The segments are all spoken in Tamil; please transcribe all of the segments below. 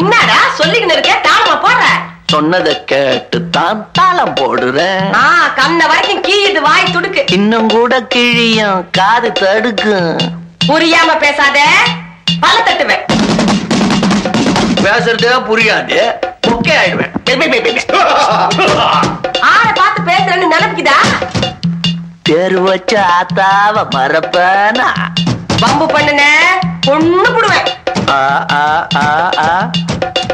என்னடா சொல்லிக்கின்னு இருக்க? தாளமா போடுற? சொன்னதை கேட்டு தான் தாளம் போடுறேன் ஆ கண்ண வரைக்கும் கீயுது வாய் துடுக்கு. இன்னும் கூட கிழியும் காது தடுக்கும் புரியாம பேசாத. பல தட்டுவேன். பேசுறதே புரியாது. முக்கே ஆயிடுவேன். ஆள பார்த்து பேசுறேன்னு நினைப்புக்குதா? தேர் வச்ச ஆத்தாவ மறப்பனா? வம்பு பண்ணுன பொண்ணு புடுவேன். ஆ, ஆ, ஆ, ஆ.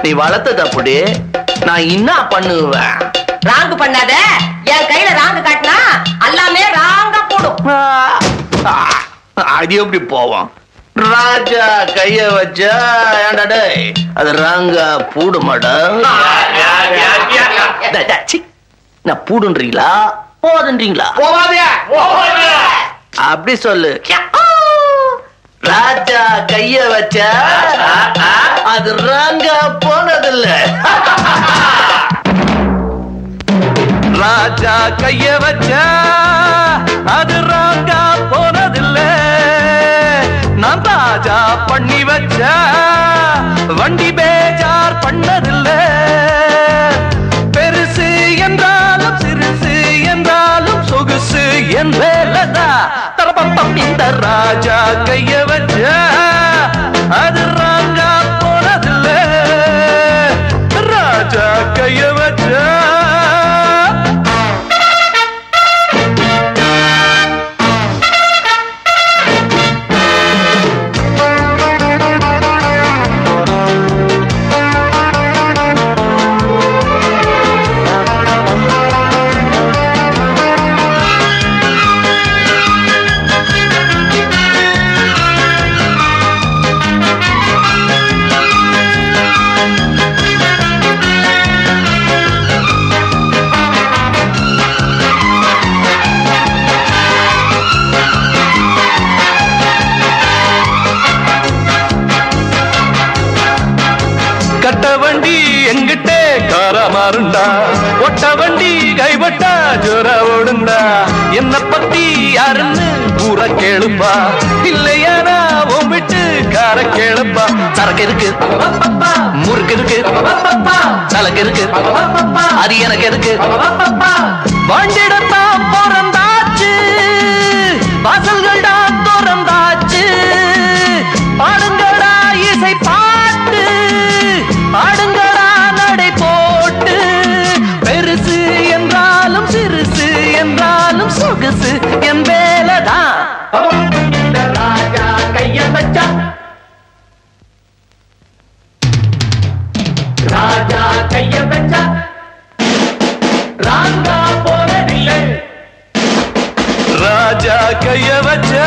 நீ வளர்த்தது அப்படி நான் என்ன பண்ணுவேன்? ராங்கு பண்ணாத. என் கையில ராங்கு காட்டினா எல்லாமே ராங்கா போடும். அது எப்படி போவோம்? ராஜா கைய வச்சா ஏன்டா டேய் அது ராங்க பூடு மாடம் நான் பூடுன்றீங்களா? போதுன்றீங்களா அப்படி சொல்லு. ராஜா கைய வச்சா அது ராங்க போனதில்ல. ராஜா கைய வச்ச அது ராங்கா போனதில்ல. நான் ராஜா பண்ணி வச்ச வண்டி பேஜார் பண்ணதில்ல. பெருசு என்றாலும் சிறுசு என்றாலும் சொகுசு என் வேலைதான் தரப்பம் இந்த ராஜா கைய வச்ச கட்ட வண்டி எங்கிட்டே காரா மாறுண்டா? ஒட்ட வண்டி கைவட்டா ஜோரா ஓடுண்டா? என்ன பத்தி யாருன்னு கூற கேளுப்பா. இல்லையானா ஒம்பிட்டு கார கேளுப்பா. சரக்கு இருக்கு. முறுக்கு இருக்கு. சலக்கு இருக்கு. அது எனக்கு இருக்கு. கைய வச்சா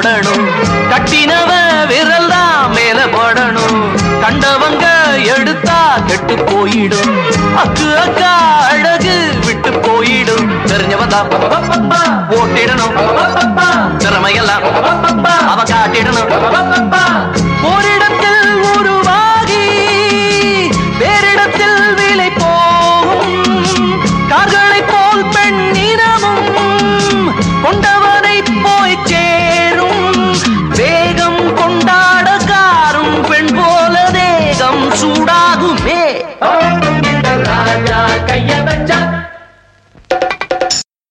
போடணும். கட்டினவ விரல் தான் மேல போடணும். கண்டவங்க எடுத்தா கெட்டு போயிடும். அக்கு அக்கா அழகு விட்டு போயிடும். தெரிஞ்சவதா ஓட்டிடணும். திறமையெல்லாம் அவ காட்டிடணும்.